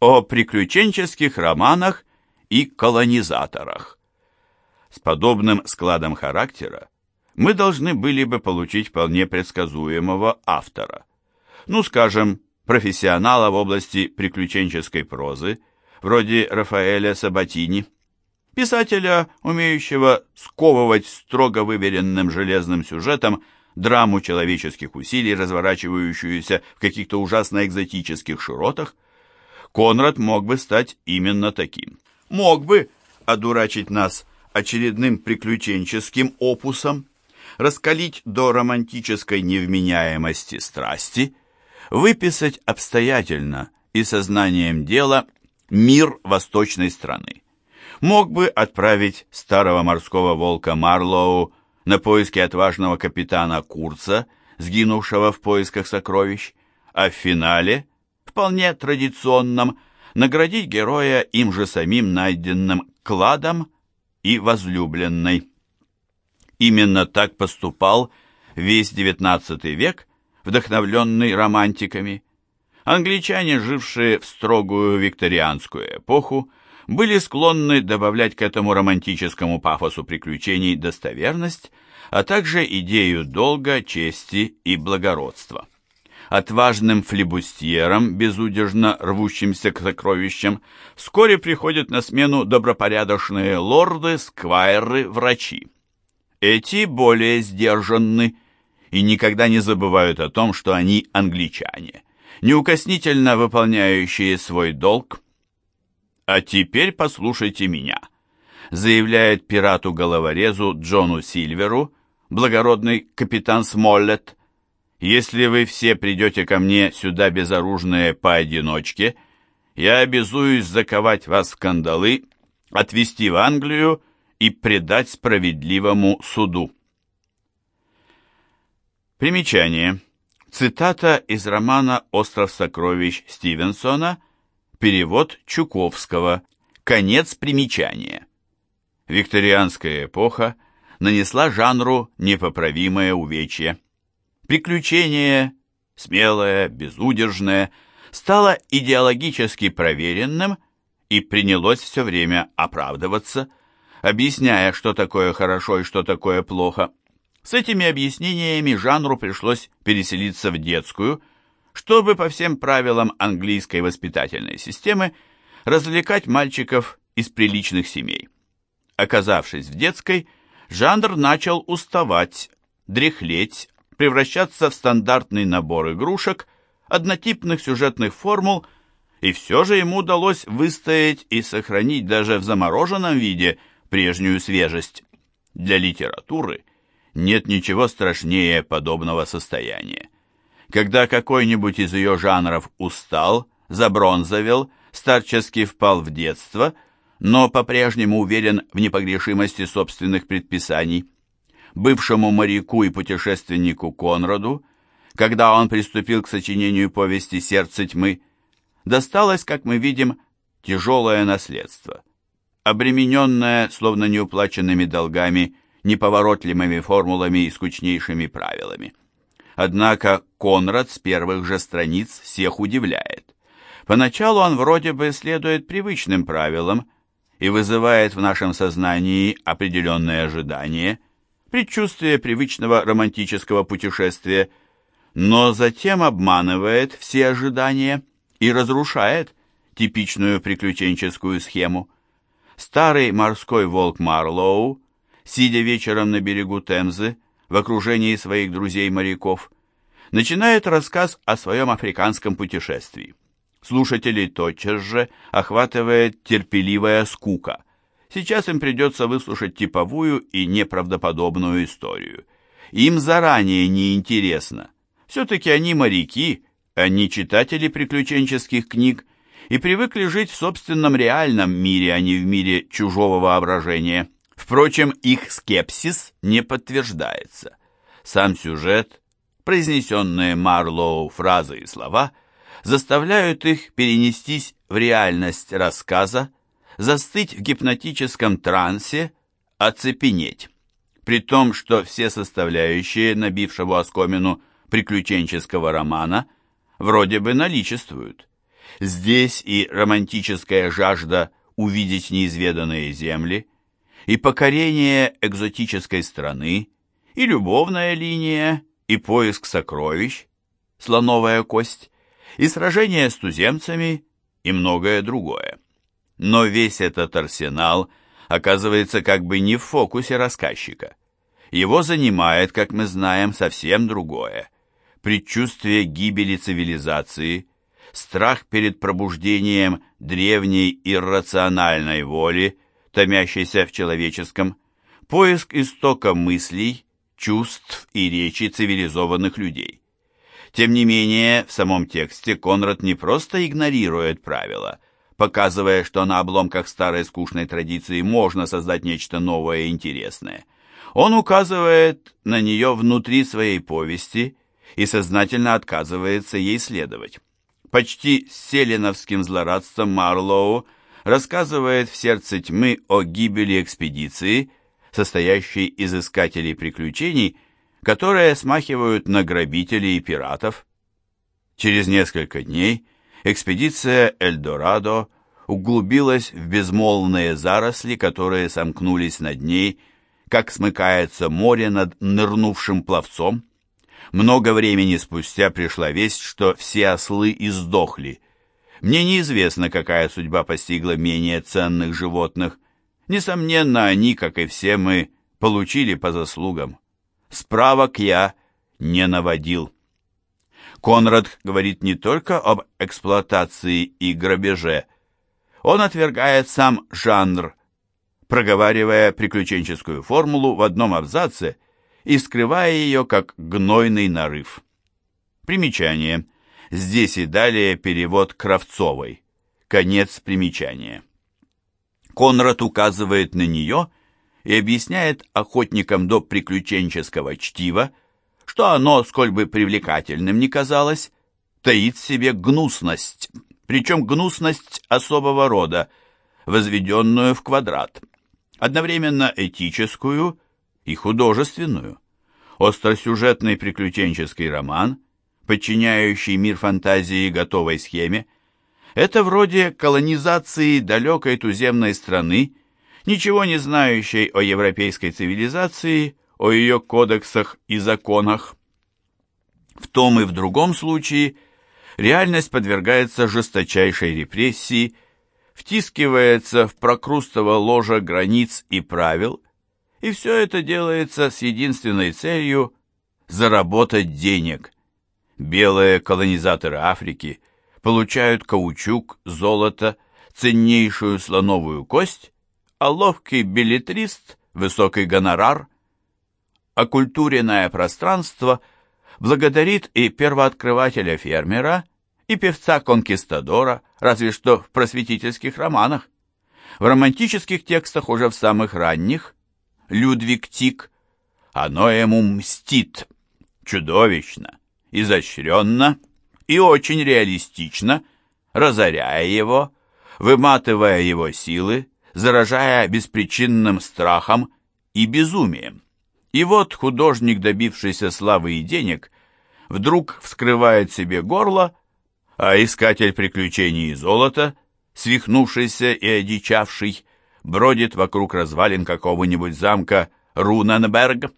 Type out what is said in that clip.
о приключенческих романах и колонизаторах. С подобным складом характера мы должны были бы получить вполне предсказуемого автора. Ну, скажем, профессионала в области приключенческой прозы, вроде Рафаэля Сабатини, писателя, умеющего сковывать строго выверенным железным сюжетом драму человеческих усилий, разворачивающуюся в каких-то ужасно экзотических широтах, Конрад мог бы стать именно таким. Мог бы одурачить нас очередным приключенческим опусом, раскалить до романтической невменяемости страсти, выписать обстоятельно и сознанием дела мир восточной страны. Мог бы отправить старого морского волка Марлоу на поиски отважного капитана Курца, сгинувшего в поисках сокровищ, а в финале – вполне традиционном, наградить героя им же самим найденным кладом и возлюбленной. Именно так поступал весь XIX век, вдохновленный романтиками. Англичане, жившие в строгую викторианскую эпоху, были склонны добавлять к этому романтическому пафосу приключений достоверность, а также идею долга, чести и благородства отважным флебустьерам, безудержно рвущимся к сокровищам, вскоре приходят на смену добропорядочные лорды, сквайры, врачи. Эти более сдержанны и никогда не забывают о том, что они англичане, неукоснительно выполняющие свой долг. «А теперь послушайте меня», заявляет пирату-головорезу Джону Сильверу, благородный капитан Смоллет, если вы все придете ко мне сюда безоружные поодиночке, я обязуюсь заковать вас в кандалы, отвезти в Англию и предать справедливому суду. Примечание. Цитата из романа «Остров сокровищ» Стивенсона, перевод Чуковского, конец примечания. Викторианская эпоха нанесла жанру непоправимое увечье. Приключение, смелое, безудержное, стало идеологически проверенным и принялось все время оправдываться, объясняя, что такое хорошо и что такое плохо. С этими объяснениями жанру пришлось переселиться в детскую, чтобы по всем правилам английской воспитательной системы развлекать мальчиков из приличных семей. Оказавшись в детской, жанр начал уставать, дряхлеть, превращаться в стандартный набор игрушек, однотипных сюжетных формул, и все же ему удалось выстоять и сохранить даже в замороженном виде прежнюю свежесть. Для литературы нет ничего страшнее подобного состояния. Когда какой-нибудь из ее жанров устал, забронзовел, старчески впал в детство, но по-прежнему уверен в непогрешимости собственных предписаний – бывшему моряку и путешественнику Конраду, когда он приступил к сочинению повести «Сердце тьмы», досталось, как мы видим, тяжелое наследство. Обремененное, словно неуплаченными долгами, неповоротливыми формулами и скучнейшими правилами. Однако Конрад с первых же страниц всех удивляет. Поначалу он вроде бы следует привычным правилам и вызывает в нашем сознании определенные ожидания – предчувствие привычного романтического путешествия, но затем обманывает все ожидания и разрушает типичную приключенческую схему. Старый морской волк Марлоу, сидя вечером на берегу Темзы, в окружении своих друзей-моряков, начинает рассказ о своем африканском путешествии. Слушателей тотчас же охватывает терпеливая скука – Сейчас им придется выслушать типовую и неправдоподобную историю. Им заранее не интересно. Все-таки они моряки, они читатели приключенческих книг и привыкли жить в собственном реальном мире, а не в мире чужого воображения. Впрочем, их скепсис не подтверждается. Сам сюжет, произнесенные Марлоу фразы и слова, заставляют их перенестись в реальность рассказа, застыть в гипнотическом трансе, оцепенеть. При том, что все составляющие набившего оскомину приключенческого романа вроде бы наличествуют. Здесь и романтическая жажда увидеть неизведанные земли, и покорение экзотической страны, и любовная линия, и поиск сокровищ, слоновая кость, и сражение с туземцами, и многое другое. Но весь этот арсенал оказывается как бы не в фокусе рассказчика. Его занимает, как мы знаем, совсем другое. Предчувствие гибели цивилизации, страх перед пробуждением древней иррациональной воли, томящейся в человеческом, поиск истока мыслей, чувств и речи цивилизованных людей. Тем не менее, в самом тексте Конрад не просто игнорирует правила, показывая, что на обломках старой скучной традиции можно создать нечто новое и интересное. Он указывает на нее внутри своей повести и сознательно отказывается ей следовать. Почти с селеновским злорадством Марлоу рассказывает в «Сердце тьмы» о гибели экспедиции, состоящей из искателей приключений, которые смахивают на грабителей и пиратов. Через несколько дней экспедиция Эльдорадо углубилась в безмолвные заросли, которые сомкнулись над ней, как смыкается море над нырнувшим пловцом. Много времени спустя пришла весть, что все ослы издохли. Мне неизвестно, какая судьба постигла менее ценных животных. Несомненно, они, как и все мы, получили по заслугам. Справок я не наводил. Конрад говорит не только об эксплуатации и грабеже. Он отвергает сам жанр, проговаривая приключенческую формулу в одном абзаце и скрывая ее как гнойный нарыв. Примечание. Здесь и далее перевод Кравцовой. Конец примечания. Конрад указывает на нее и объясняет охотникам до приключенческого чтива, что оно, сколь бы привлекательным ни казалось, таит в себе гнусность, причем гнусность особого рода, возведенную в квадрат, одновременно этическую и художественную. Остросюжетный приключенческий роман, подчиняющий мир фантазии готовой схеме, это вроде колонизации далекой туземной страны, ничего не знающей о европейской цивилизации, о ее кодексах и законах. В том и в другом случае реальность подвергается жесточайшей репрессии, втискивается в прокрустово ложа границ и правил, и все это делается с единственной целью – заработать денег. Белые колонизаторы Африки получают каучук, золото, ценнейшую слоновую кость, а ловкий билетрист – высокий гонорар. Окультуренное пространство благодарит и первооткрывателя-фермера, и певца-конкистадора, разве что в просветительских романах. В романтических текстах уже в самых ранних. Людвиг Тик, оно ему мстит, чудовищно, изощренно. И очень реалистично, разоряя его, выматывая его силы, заражая беспричинным страхом и безумием. И вот художник, добившийся славы и денег, вдруг вскрывает себе горло, а искатель приключений и золота, свихнувшийся и одичавший, бродит вокруг развалин какого-нибудь замка Руненберг,